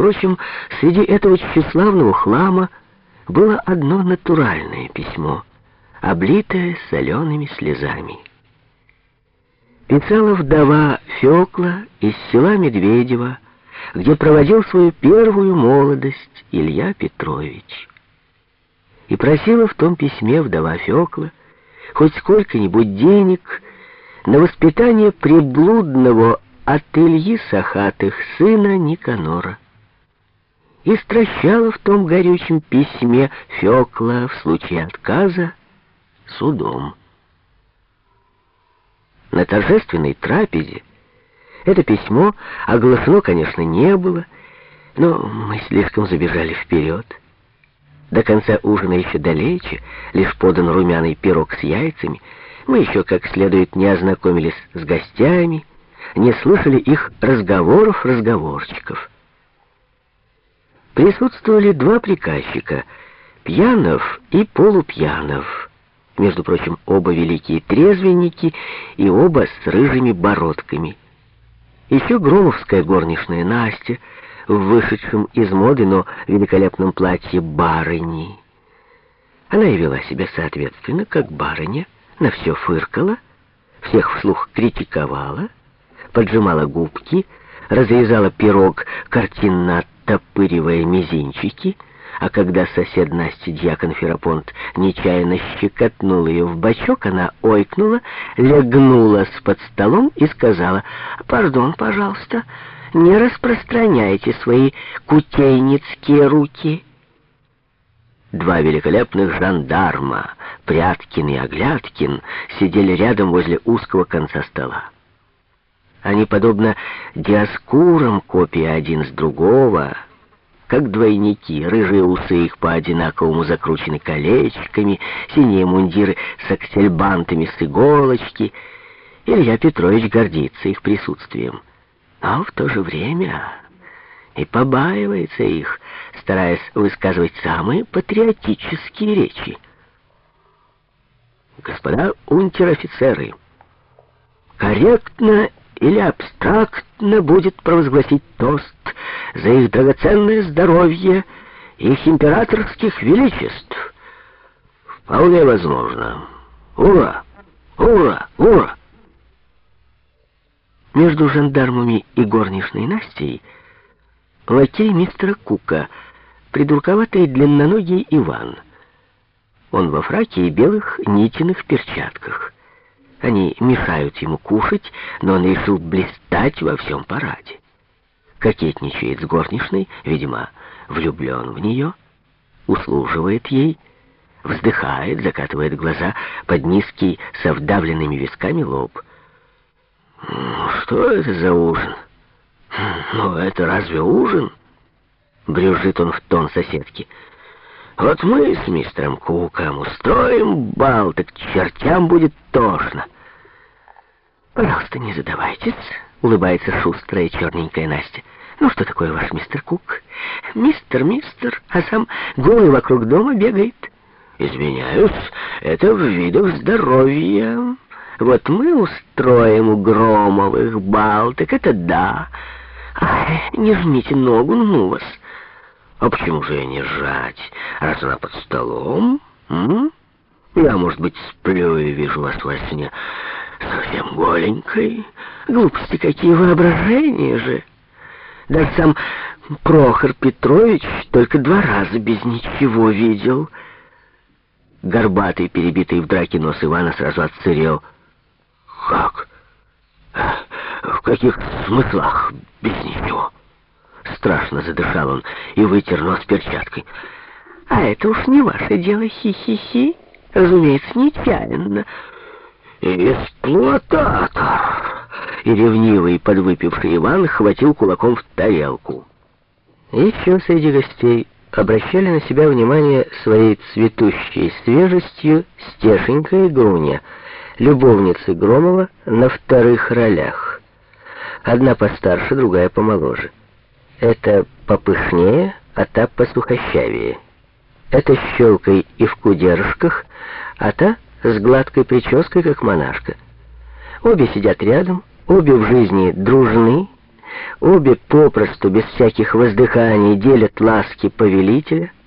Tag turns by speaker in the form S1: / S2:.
S1: Впрочем, среди этого тщеславного хлама было одно натуральное письмо, облитое солеными слезами. Писала вдова Фёкла из села Медведева, где проводил свою первую молодость Илья Петрович. И просила в том письме вдова Фёкла хоть сколько-нибудь денег на воспитание приблудного от Ильи Сахатых сына Никанора. И стращала в том горючем письме Фёкла в случае отказа судом. На торжественной трапезе это письмо оглашено, конечно, не было, но мы слишком забежали вперед. До конца ужина еще далече, лишь подан румяный пирог с яйцами. Мы еще как следует не ознакомились с гостями, не слышали их разговоров-разговорчиков. Присутствовали два приказчика, Пьянов и Полупьянов. Между прочим, оба великие трезвенники и оба с рыжими бородками. Еще громовская горничная Настя — в вышедшем из моды, но великолепном платье барыни. Она и вела себя соответственно, как барыня, на все фыркала, всех вслух критиковала, поджимала губки, разрезала пирог, картинно оттопыривая мизинчики, а когда сосед Насти, дьякон Ферапонт, нечаянно щекотнул ее в бочок, она ойкнула, легнулась под столом и сказала «Пардон, пожалуйста» не распространяйте свои кутейницкие руки. Два великолепных жандарма, Пряткин и Оглядкин, сидели рядом возле узкого конца стола. Они, подобно диаскурам, копии один с другого, как двойники, рыжие усы их по-одинаковому закручены колечками, синие мундиры с аксельбантами с иголочки. Илья Петрович гордится их присутствием а в то же время и побаивается их, стараясь высказывать самые патриотические речи. Господа унтер-офицеры, корректно или абстрактно будет провозгласить тост за их драгоценное здоровье их императорских величеств. Вполне возможно. Ура! Ура! Ура! Между жандармами и горничной Настей лакей мистера Кука, придурковатый длинноногий Иван. Он во фраке и белых нитиных перчатках. Они мешают ему кушать, но он решил блистать во всем параде. Кокетничает с горничной, видимо, влюблен в нее, услуживает ей, вздыхает, закатывает глаза под низкий со вдавленными висками лоб — что это за ужин? Ну, это разве ужин? Брюжит он в тон соседки. Вот мы с мистером Куком устроим бал, так чертям будет тошно. Пожалуйста, не задавайтесь, улыбается шустрая черненькая Настя. Ну, что такое ваш мистер Кук? Мистер, мистер, а сам голый вокруг дома бегает. Извиняюсь, это в видах здоровья. Вот мы устроим у Громовых бал, так это да. Ай, не жмите ногу, ну вас. А почему же я не сжать? Раз она под столом? М? Я, может быть, сплю и вижу вас во сне совсем голенькой. Глупости какие воображения же. Даже сам Прохор Петрович только два раза без ничего видел. Горбатый, перебитый в драке нос Ивана сразу отсырел. Как? В каких смыслах без ничего? Страшно задышал он и вытер нос перчаткой. А это уж не ваше дело, хи-хи-хи. Разумеется, нечаянно. Эксплуататор! И ревнивый подвыпивший Иван хватил кулаком в тарелку. Еще среди гостей обращали на себя внимание своей цветущей свежестью Стешенька и Груня — любовницы Громова на вторых ролях. Одна постарше, другая помоложе. Это попышнее, а та посухощавее. Это с щелкой и в кудерышках, а та с гладкой прической, как монашка. Обе сидят рядом, обе в жизни дружны, Обе попросту, без всяких воздыханий, делят ласки повелителя —